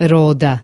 roda.